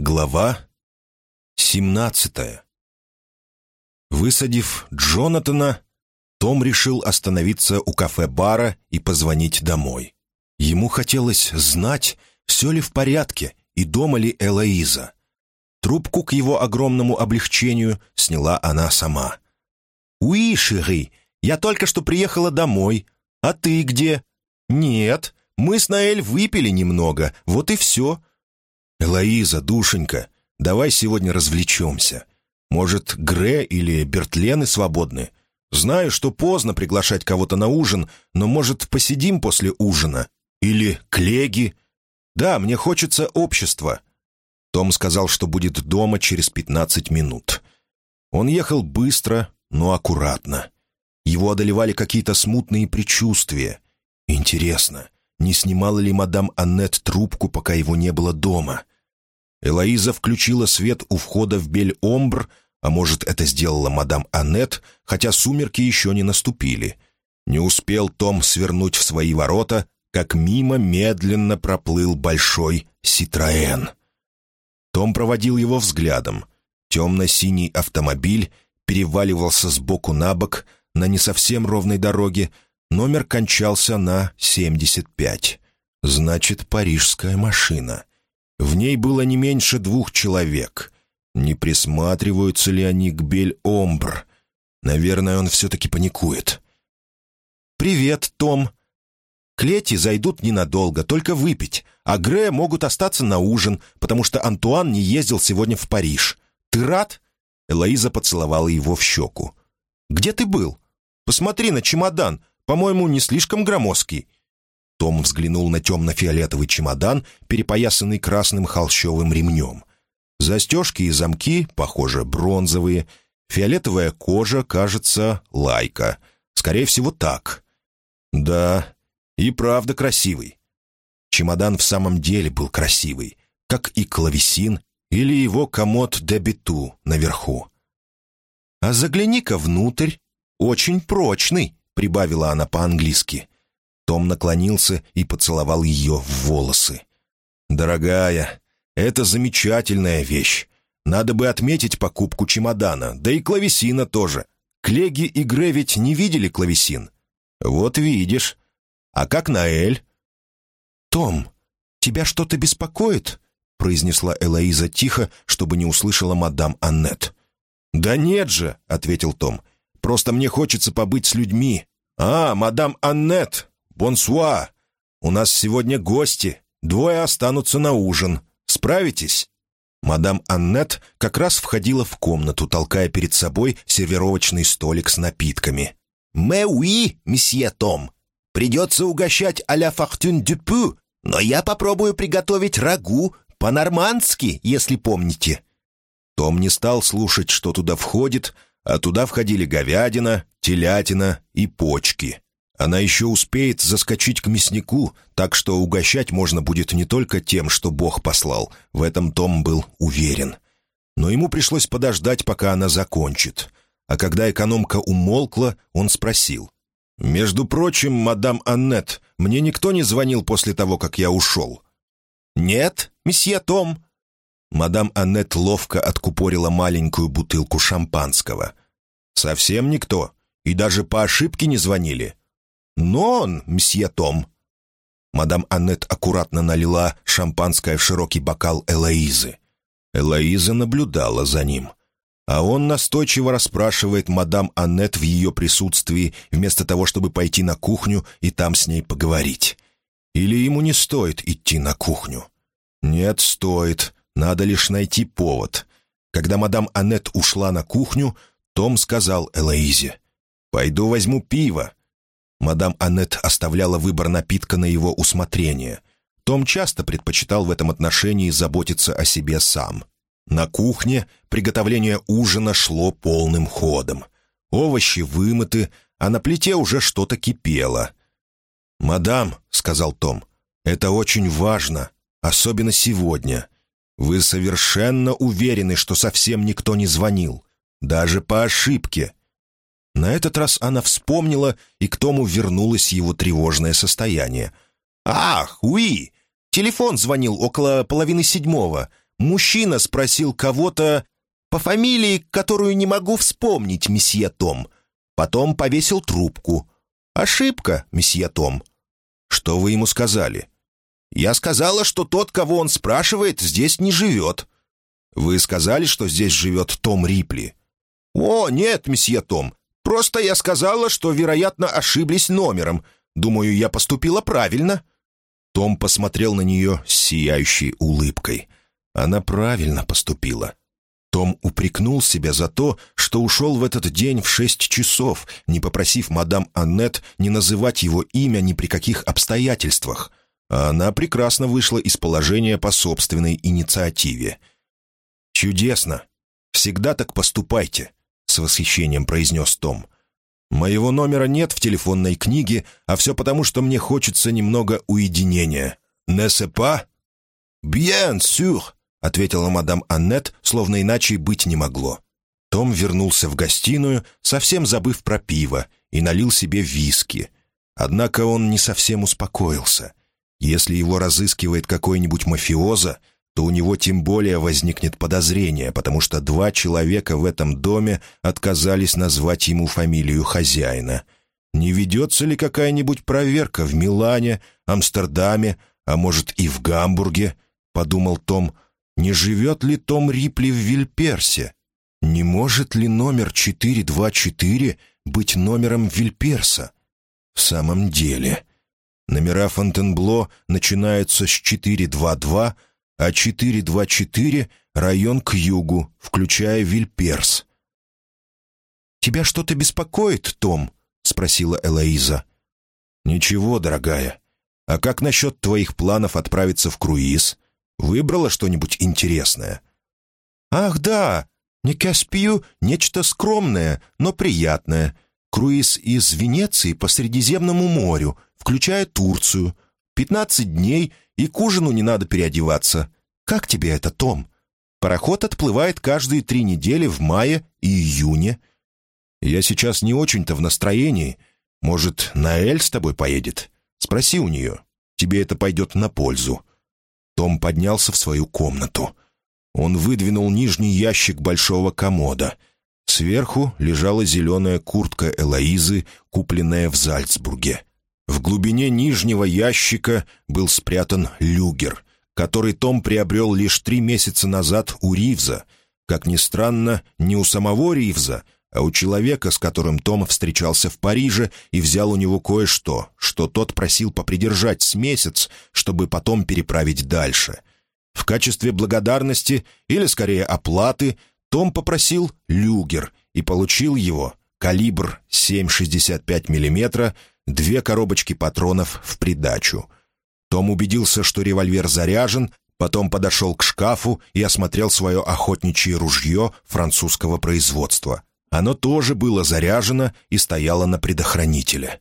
Глава 17 Высадив Джонатана, Том решил остановиться у кафе-бара и позвонить домой. Ему хотелось знать, все ли в порядке и дома ли Элоиза. Трубку к его огромному облегчению сняла она сама. «Уи, Шири, я только что приехала домой. А ты где?» «Нет, мы с Наэль выпили немного, вот и все. «Элоиза, душенька, давай сегодня развлечемся. Может, Гре или Бертлены свободны? Знаю, что поздно приглашать кого-то на ужин, но, может, посидим после ужина? Или Клеги? Да, мне хочется общества». Том сказал, что будет дома через пятнадцать минут. Он ехал быстро, но аккуратно. Его одолевали какие-то смутные предчувствия. Интересно, не снимала ли мадам Аннет трубку, пока его не было дома? Элоиза включила свет у входа в Бель-Омбр, а может, это сделала мадам Аннет, хотя сумерки еще не наступили. Не успел Том свернуть в свои ворота, как мимо медленно проплыл большой «Ситроэн». Том проводил его взглядом. Темно-синий автомобиль переваливался с боку на бок на не совсем ровной дороге, номер кончался на 75. Значит, парижская машина. В ней было не меньше двух человек. Не присматриваются ли они к Бель-Омбр? Наверное, он все-таки паникует. «Привет, Том. Клети зайдут ненадолго, только выпить, а Грея могут остаться на ужин, потому что Антуан не ездил сегодня в Париж. Ты рад?» Элоиза поцеловала его в щеку. «Где ты был? Посмотри на чемодан. По-моему, не слишком громоздкий. Том взглянул на темно-фиолетовый чемодан, перепоясанный красным холщовым ремнем. Застежки и замки, похоже, бронзовые. Фиолетовая кожа, кажется, лайка. Скорее всего, так. Да, и правда красивый. Чемодан в самом деле был красивый, как и клавесин или его комод де биту наверху. «А загляни-ка внутрь. Очень прочный», — прибавила она по-английски. Том наклонился и поцеловал ее в волосы. «Дорогая, это замечательная вещь. Надо бы отметить покупку чемодана, да и клавесина тоже. Клеги и Гре ведь не видели клавесин. Вот видишь. А как Наэль?» «Том, тебя что-то беспокоит?» произнесла Элоиза тихо, чтобы не услышала мадам Аннет. «Да нет же», — ответил Том. «Просто мне хочется побыть с людьми. А, мадам Аннет, «Бонсуа! У нас сегодня гости. Двое останутся на ужин. Справитесь?» Мадам Аннет как раз входила в комнату, толкая перед собой сервировочный столик с напитками. «Мэ уи, месье Том. Придется угощать а-ля фортюн дюпу, но я попробую приготовить рагу по-нормандски, если помните». Том не стал слушать, что туда входит, а туда входили говядина, телятина и почки. Она еще успеет заскочить к мяснику, так что угощать можно будет не только тем, что Бог послал. В этом Том был уверен. Но ему пришлось подождать, пока она закончит. А когда экономка умолкла, он спросил. «Между прочим, мадам Аннет, мне никто не звонил после того, как я ушел?» «Нет, месье Том». Мадам Аннет ловко откупорила маленькую бутылку шампанского. «Совсем никто? И даже по ошибке не звонили?» «Нон, мсье Том!» Мадам Аннет аккуратно налила шампанское в широкий бокал Элоизы. Элоиза наблюдала за ним. А он настойчиво расспрашивает мадам Аннет в ее присутствии, вместо того, чтобы пойти на кухню и там с ней поговорить. Или ему не стоит идти на кухню? Нет, стоит. Надо лишь найти повод. Когда мадам Аннет ушла на кухню, том сказал Элоизе, «Пойду возьму пиво, Мадам Аннет оставляла выбор напитка на его усмотрение. Том часто предпочитал в этом отношении заботиться о себе сам. На кухне приготовление ужина шло полным ходом. Овощи вымыты, а на плите уже что-то кипело. «Мадам», — сказал Том, — «это очень важно, особенно сегодня. Вы совершенно уверены, что совсем никто не звонил, даже по ошибке. На этот раз она вспомнила, и к Тому вернулось его тревожное состояние. «Ах, уи! Телефон звонил около половины седьмого. мужчина спросил кого-то по фамилии, которую не могу вспомнить, месье Том. Потом повесил трубку. Ошибка, месье Том. Что вы ему сказали? Я сказала, что тот, кого он спрашивает, здесь не живет. Вы сказали, что здесь живет Том Рипли? О, нет, месье Том. Просто я сказала, что, вероятно, ошиблись номером. Думаю, я поступила правильно». Том посмотрел на нее с сияющей улыбкой. Она правильно поступила. Том упрекнул себя за то, что ушел в этот день в шесть часов, не попросив мадам Аннет не называть его имя ни при каких обстоятельствах. А она прекрасно вышла из положения по собственной инициативе. «Чудесно! Всегда так поступайте!» — с восхищением произнес Том. «Моего номера нет в телефонной книге, а все потому, что мне хочется немного уединения. Не сепа?» «Bien sûr!» — ответила мадам Аннет, словно иначе быть не могло. Том вернулся в гостиную, совсем забыв про пиво, и налил себе виски. Однако он не совсем успокоился. Если его разыскивает какой-нибудь мафиоза, то у него тем более возникнет подозрение, потому что два человека в этом доме отказались назвать ему фамилию хозяина. Не ведется ли какая-нибудь проверка в Милане, Амстердаме, а может и в Гамбурге, — подумал Том, — не живет ли Том Рипли в Вильперсе? Не может ли номер 424 быть номером Вильперса? В самом деле... Номера Фонтенбло начинаются с 422, а 424 — район к югу, включая Вильперс. «Тебя что-то беспокоит, Том?» — спросила Элоиза. «Ничего, дорогая. А как насчет твоих планов отправиться в круиз? Выбрала что-нибудь интересное?» «Ах, да! Не Каспию — нечто скромное, но приятное. Круиз из Венеции по Средиземному морю, включая Турцию. Пятнадцать дней — и к ужину не надо переодеваться. Как тебе это, Том? Пароход отплывает каждые три недели в мае и июне. Я сейчас не очень-то в настроении. Может, Наэль с тобой поедет? Спроси у нее. Тебе это пойдет на пользу». Том поднялся в свою комнату. Он выдвинул нижний ящик большого комода. Сверху лежала зеленая куртка Элоизы, купленная в Зальцбурге. В глубине нижнего ящика был спрятан люгер, который Том приобрел лишь три месяца назад у Ривза. Как ни странно, не у самого Ривза, а у человека, с которым Том встречался в Париже и взял у него кое-что, что тот просил попридержать с месяц, чтобы потом переправить дальше. В качестве благодарности, или скорее оплаты, том попросил люгер и получил его, калибр 7,65 мм, две коробочки патронов в придачу. Том убедился, что револьвер заряжен, потом подошел к шкафу и осмотрел свое охотничье ружье французского производства. Оно тоже было заряжено и стояло на предохранителе.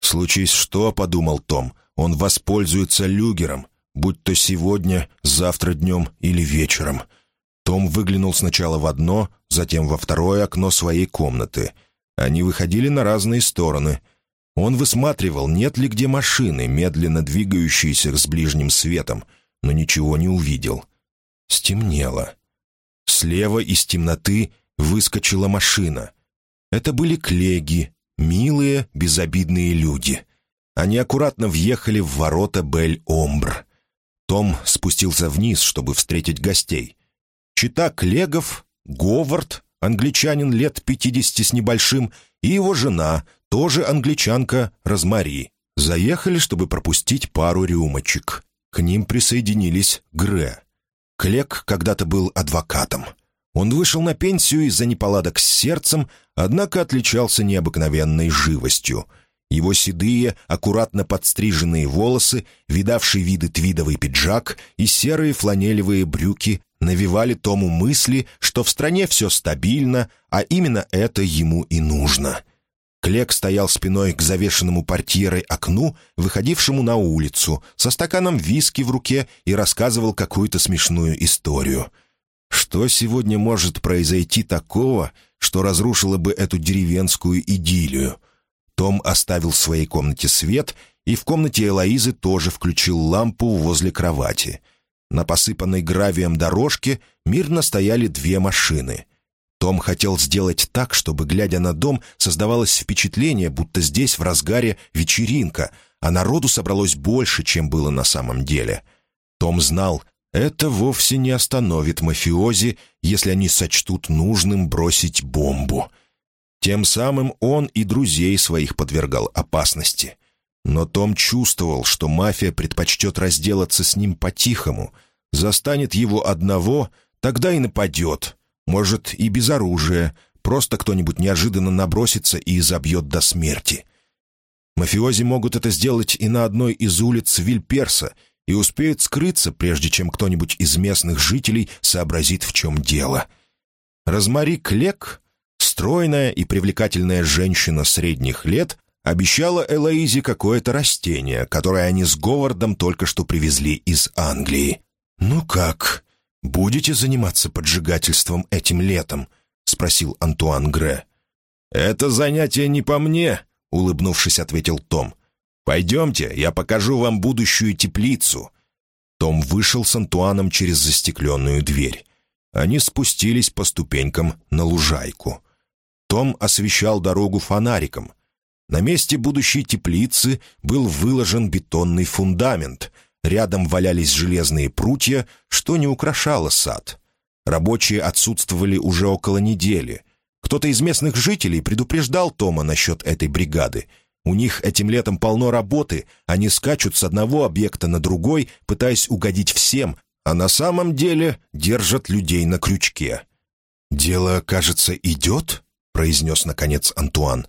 «Случись что», — подумал Том, — «он воспользуется люгером, будь то сегодня, завтра днем или вечером». Том выглянул сначала в одно, затем во второе окно своей комнаты. Они выходили на разные стороны — он высматривал, нет ли где машины, медленно двигающиеся с ближним светом, но ничего не увидел. Стемнело. Слева из темноты выскочила машина. Это были клеги, милые, безобидные люди. Они аккуратно въехали в ворота Бель-Омбр. Том спустился вниз, чтобы встретить гостей. Чита Клегов, Говард, англичанин лет пятидесяти с небольшим, и его жена, тоже англичанка Розмари. Заехали, чтобы пропустить пару рюмочек. К ним присоединились Гре. Клек когда-то был адвокатом. Он вышел на пенсию из-за неполадок с сердцем, однако отличался необыкновенной живостью. Его седые, аккуратно подстриженные волосы, видавший виды твидовый пиджак и серые фланелевые брюки навевали Тому мысли, что в стране все стабильно, а именно это ему и нужно — Клек стоял спиной к завешенному портьерой окну, выходившему на улицу, со стаканом виски в руке и рассказывал какую-то смешную историю. Что сегодня может произойти такого, что разрушило бы эту деревенскую идиллию? Том оставил в своей комнате свет и в комнате Элоизы тоже включил лампу возле кровати. На посыпанной гравием дорожке мирно стояли две машины. Том хотел сделать так, чтобы, глядя на дом, создавалось впечатление, будто здесь в разгаре вечеринка, а народу собралось больше, чем было на самом деле. Том знал, это вовсе не остановит мафиози, если они сочтут нужным бросить бомбу. Тем самым он и друзей своих подвергал опасности. Но Том чувствовал, что мафия предпочтет разделаться с ним по-тихому. Застанет его одного, тогда и нападет. Может, и без оружия. Просто кто-нибудь неожиданно набросится и изобьет до смерти. Мафиози могут это сделать и на одной из улиц Вильперса, и успеют скрыться, прежде чем кто-нибудь из местных жителей сообразит, в чем дело. Розмари Клек, стройная и привлекательная женщина средних лет, обещала Элоизе какое-то растение, которое они с Говардом только что привезли из Англии. «Ну как, будете заниматься поджигательством этим летом?» — спросил Антуан Гре. «Это занятие не по мне», — улыбнувшись, ответил Том. «Пойдемте, я покажу вам будущую теплицу». Том вышел с Антуаном через застекленную дверь. Они спустились по ступенькам на лужайку. Том освещал дорогу фонариком. На месте будущей теплицы был выложен бетонный фундамент. Рядом валялись железные прутья, что не украшало сад. Рабочие отсутствовали уже около недели. Кто-то из местных жителей предупреждал Тома насчет этой бригады. У них этим летом полно работы, они скачут с одного объекта на другой, пытаясь угодить всем, а на самом деле держат людей на крючке. «Дело, кажется, идет?» — произнес, наконец, Антуан.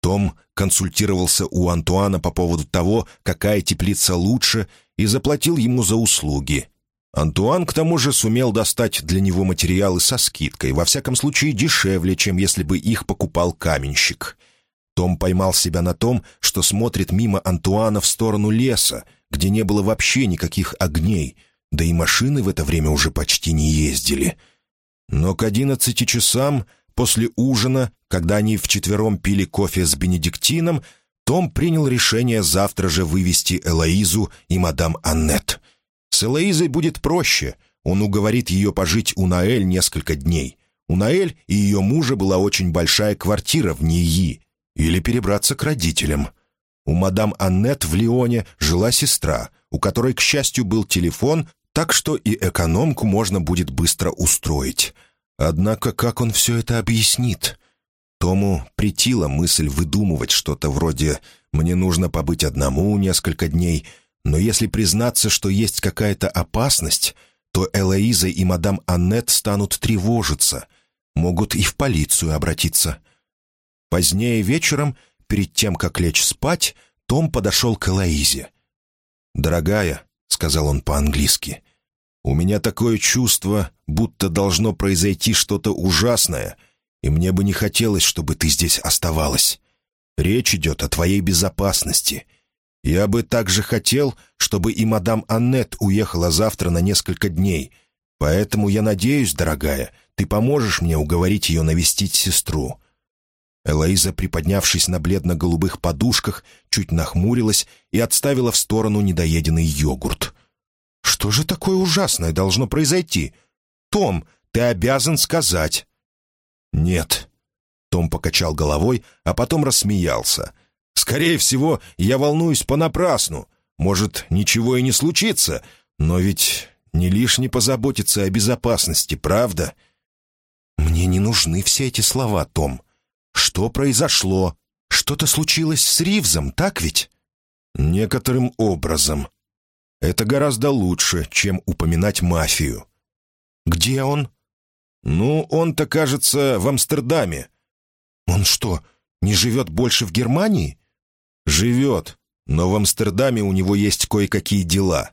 Том консультировался у Антуана по поводу того, какая теплица лучше, и заплатил ему за услуги. Антуан, к тому же, сумел достать для него материалы со скидкой, во всяком случае дешевле, чем если бы их покупал каменщик. Том поймал себя на том, что смотрит мимо Антуана в сторону леса, где не было вообще никаких огней, да и машины в это время уже почти не ездили. Но к одиннадцати часам После ужина, когда они вчетвером пили кофе с Бенедиктином, том принял решение завтра же вывести Элоизу и мадам Аннет. С Элоизой будет проще. Он уговорит ее пожить у Наэль несколько дней. У Наэль и ее мужа была очень большая квартира в Нии. Или перебраться к родителям. У мадам Аннет в Лионе жила сестра, у которой, к счастью, был телефон, так что и экономку можно будет быстро устроить. Однако как он все это объяснит? Тому притила мысль выдумывать что-то вроде «мне нужно побыть одному несколько дней», но если признаться, что есть какая-то опасность, то Элоиза и мадам Аннет станут тревожиться, могут и в полицию обратиться. Позднее вечером, перед тем, как лечь спать, том подошел к Элоизе. «Дорогая», — сказал он по-английски, у меня такое чувство, будто должно произойти что-то ужасное, и мне бы не хотелось, чтобы ты здесь оставалась. Речь идет о твоей безопасности. Я бы также хотел, чтобы и мадам Аннет уехала завтра на несколько дней, поэтому я надеюсь, дорогая, ты поможешь мне уговорить ее навестить сестру». Элоиза, приподнявшись на бледно-голубых подушках, чуть нахмурилась и отставила в сторону недоеденный йогурт. Что же такое ужасное должно произойти? Том, ты обязан сказать». «Нет». Том покачал головой, а потом рассмеялся. «Скорее всего, я волнуюсь понапрасну. Может, ничего и не случится, но ведь не лишне позаботиться о безопасности, правда?» «Мне не нужны все эти слова, Том. Что произошло? Что-то случилось с Ривзом, так ведь?» «Некоторым образом», это гораздо лучше, чем упоминать мафию. Где он? Ну, он-то, кажется, в Амстердаме. Он что, не живет больше в Германии? Живет, но в Амстердаме у него есть кое-какие дела.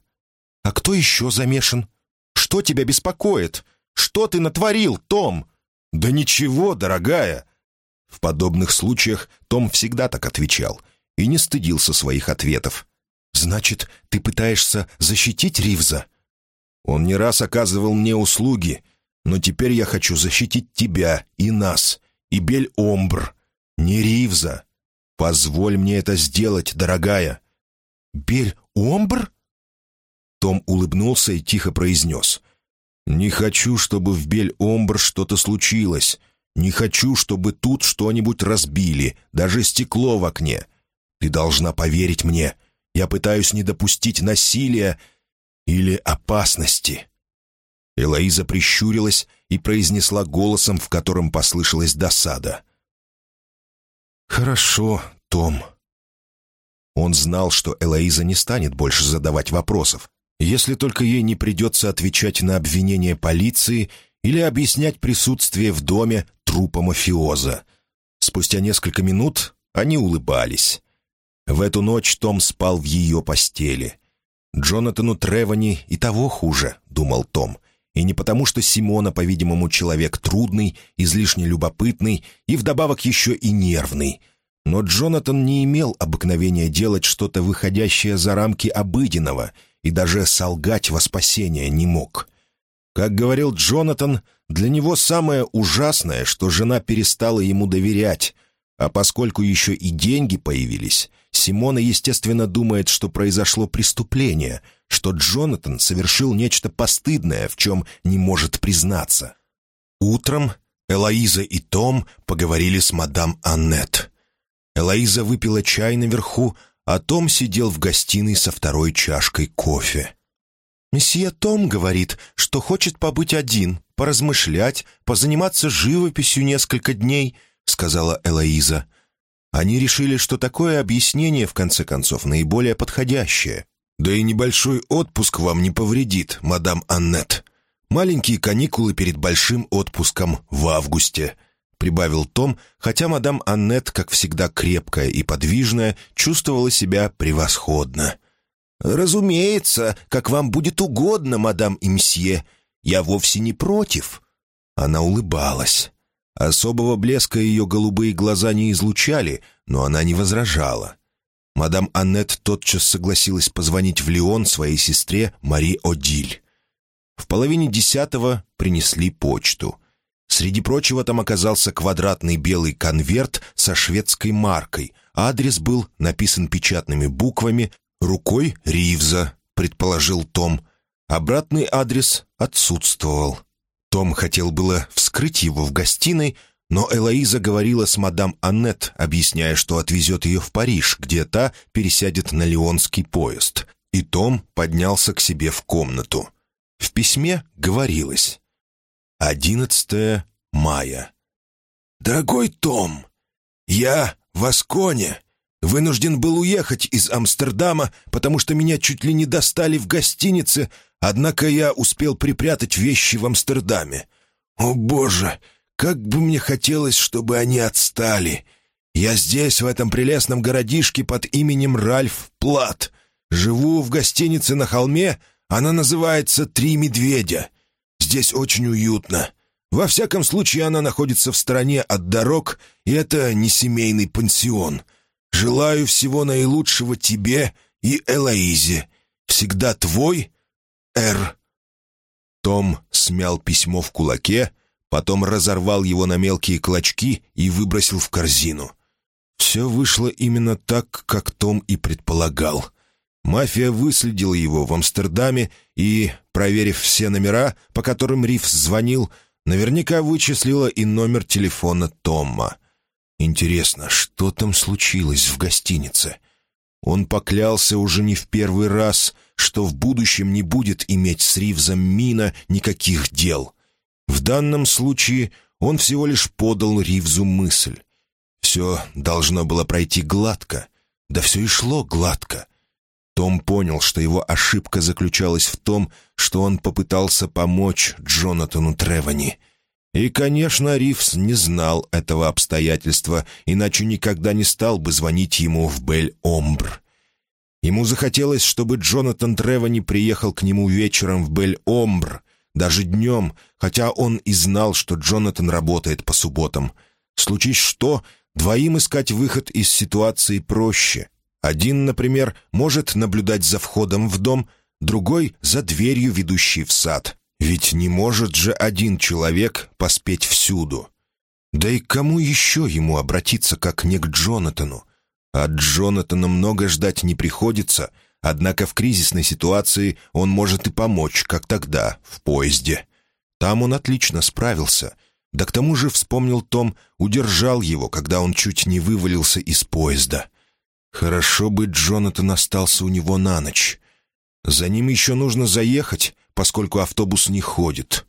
А кто еще замешан? Что тебя беспокоит? Что ты натворил, Том? Да ничего, дорогая. В подобных случаях Том всегда так отвечал и не стыдился своих ответов. «Значит, ты пытаешься защитить Ривза?» «Он не раз оказывал мне услуги, но теперь я хочу защитить тебя и нас, и Бель-Омбр, не Ривза. Позволь мне это сделать, дорогая». «Бель-Омбр?» Том улыбнулся и тихо произнес. «Не хочу, чтобы в Бель-Омбр что-то случилось. Не хочу, чтобы тут что-нибудь разбили, даже стекло в окне. Ты должна поверить мне. Я пытаюсь не допустить насилия или опасности». Элоиза прищурилась и произнесла голосом, в котором послышалась досада. «Хорошо, Том». Он знал, что Элоиза не станет больше задавать вопросов, если только ей не придется отвечать на обвинения полиции или объяснять присутствие в доме трупа мафиоза. Спустя несколько минут они улыбались. В эту ночь Том спал в ее постели. Джонатану Тревани и того хуже, думал Том. И не потому, что Симона, по-видимому, человек трудный, излишне любопытный и вдобавок еще и нервный. Но Джонатан не имел обыкновения делать что-то выходящее за рамки обыденного и даже солгать во спасение не мог. Как говорил Джонатан, для него самое ужасное, что жена перестала ему доверять, а поскольку еще и деньги появились, Симона, естественно, думает, что произошло преступление, что Джонатан совершил нечто постыдное, в чем не может признаться. Утром Элоиза и Том поговорили с мадам Аннет. Элоиза выпила чай наверху, а Том сидел в гостиной со второй чашкой кофе. «Месье Том говорит, что хочет побыть один, поразмышлять, позаниматься живописью несколько дней», — сказала Элоиза. Они решили, что такое объяснение, в конце концов, наиболее подходящее. «Да и небольшой отпуск вам не повредит, мадам Аннет. Маленькие каникулы перед большим отпуском в августе», — прибавил Том, хотя мадам Аннет, как всегда крепкая и подвижная, чувствовала себя превосходно. «Разумеется, как вам будет угодно, мадам и мсье. Я вовсе не против». Она улыбалась. Особого блеска ее голубые глаза не излучали, но она не возражала. Мадам Аннет тотчас согласилась позвонить в Лион своей сестре Мари Одиль. В половине десятого принесли почту. Среди прочего там оказался квадратный белый конверт со шведской маркой. Адрес был написан печатными буквами «Рукой Ривза», предположил Том. Обратный адрес отсутствовал. Том хотел было вскрыть его в гостиной, но Элоиза говорила с мадам Аннет, объясняя, что отвезет ее в Париж, где та пересядет на Лионский поезд. И Том поднялся к себе в комнату. В письме говорилось «11 мая». «Дорогой Том, я в Асконе Вынужден был уехать из Амстердама, потому что меня чуть ли не достали в гостинице, однако я успел припрятать вещи в Амстердаме. О, Боже, как бы мне хотелось, чтобы они отстали. Я здесь, в этом прелестном городишке под именем Ральф Плат. Живу в гостинице на холме, она называется «Три медведя». Здесь очень уютно. Во всяком случае, она находится в стороне от дорог, и это не семейный пансион — Желаю всего наилучшего тебе и Элоизе. Всегда твой, Р. Том смял письмо в кулаке, потом разорвал его на мелкие клочки и выбросил в корзину. Все вышло именно так, как Том и предполагал. Мафия выследила его в Амстердаме и, проверив все номера, по которым Рифс звонил, наверняка вычислила и номер телефона Тома. Интересно, что там случилось в гостинице? Он поклялся уже не в первый раз, что в будущем не будет иметь с Ривзом Мина никаких дел. В данном случае он всего лишь подал Ривзу мысль. Все должно было пройти гладко, да все и шло гладко. Том понял, что его ошибка заключалась в том, что он попытался помочь Джонатану Тревани — и, конечно, Ривз не знал этого обстоятельства, иначе никогда не стал бы звонить ему в Бель-Омбр. Ему захотелось, чтобы Джонатан Тревани приехал к нему вечером в Бель-Омбр, даже днем, хотя он и знал, что Джонатан работает по субботам. Случись что, двоим искать выход из ситуации проще. Один, например, может наблюдать за входом в дом, другой — за дверью, ведущей в сад. Ведь не может же один человек поспеть всюду. Да и к кому еще ему обратиться, как не к Джонатану? От Джонатана много ждать не приходится, Однако в кризисной ситуации он может и помочь, как тогда, в поезде. Там он отлично справился. Да к тому же, вспомнил Том, удержал его, когда он чуть не вывалился из поезда. Хорошо бы Джонатан остался у него на ночь. За ним еще нужно заехать, поскольку автобус не ходит.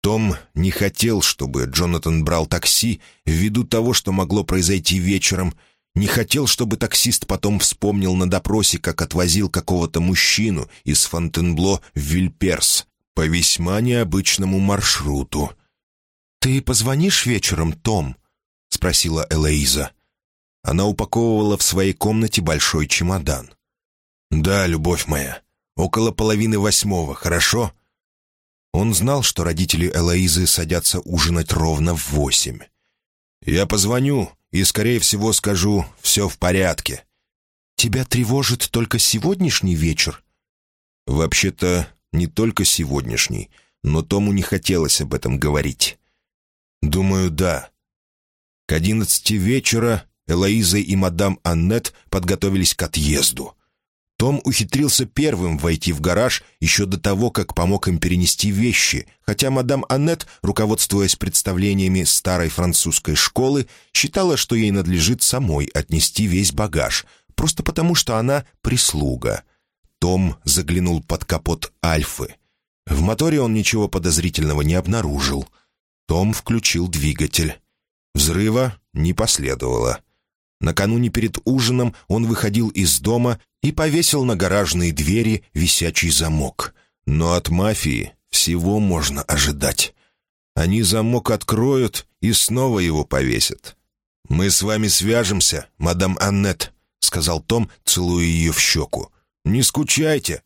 Том не хотел, чтобы Джонатан брал такси ввиду того, что могло произойти вечером, не хотел, чтобы таксист потом вспомнил на допросе, как отвозил какого-то мужчину из Фонтенбло в Вильперс по весьма необычному маршруту. «Ты позвонишь вечером, Том?» — спросила Элоиза. Она упаковывала в своей комнате большой чемодан. «Да, любовь моя, около половины восьмого, хорошо?» Он знал, что родители Элоизы садятся ужинать ровно в восемь. «Я позвоню и, скорее всего, скажу «все в порядке». «Тебя тревожит только сегодняшний вечер?» «Вообще-то, не только сегодняшний, но Тому не хотелось об этом говорить». «Думаю, да». К одиннадцати вечера Элоиза и мадам Аннет подготовились к отъезду. Том ухитрился первым войти в гараж еще до того, как помог им перенести вещи, хотя мадам Аннет, руководствуясь представлениями старой французской школы, считала, что ей надлежит самой отнести весь багаж, просто потому что она прислуга. Том заглянул под капот Альфы. В моторе он ничего подозрительного не обнаружил. Том включил двигатель. Взрыва не последовало. Накануне перед ужином он выходил из дома и повесил на гаражные двери висячий замок. Но от мафии всего можно ожидать. Они замок откроют и снова его повесят. «Мы с вами свяжемся, мадам Аннет», — сказал Том, целуя ее в щеку. «Не скучайте».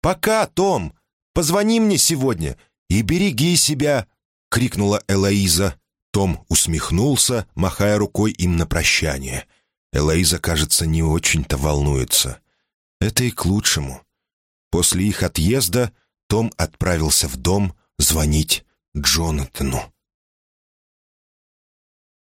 «Пока, Том! Позвони мне сегодня и береги себя!» — крикнула Элоиза. Том усмехнулся, махая рукой им на прощание — Элоиза, кажется, не очень-то волнуется. Это и к лучшему. После их отъезда Том отправился в дом звонить Джонатану.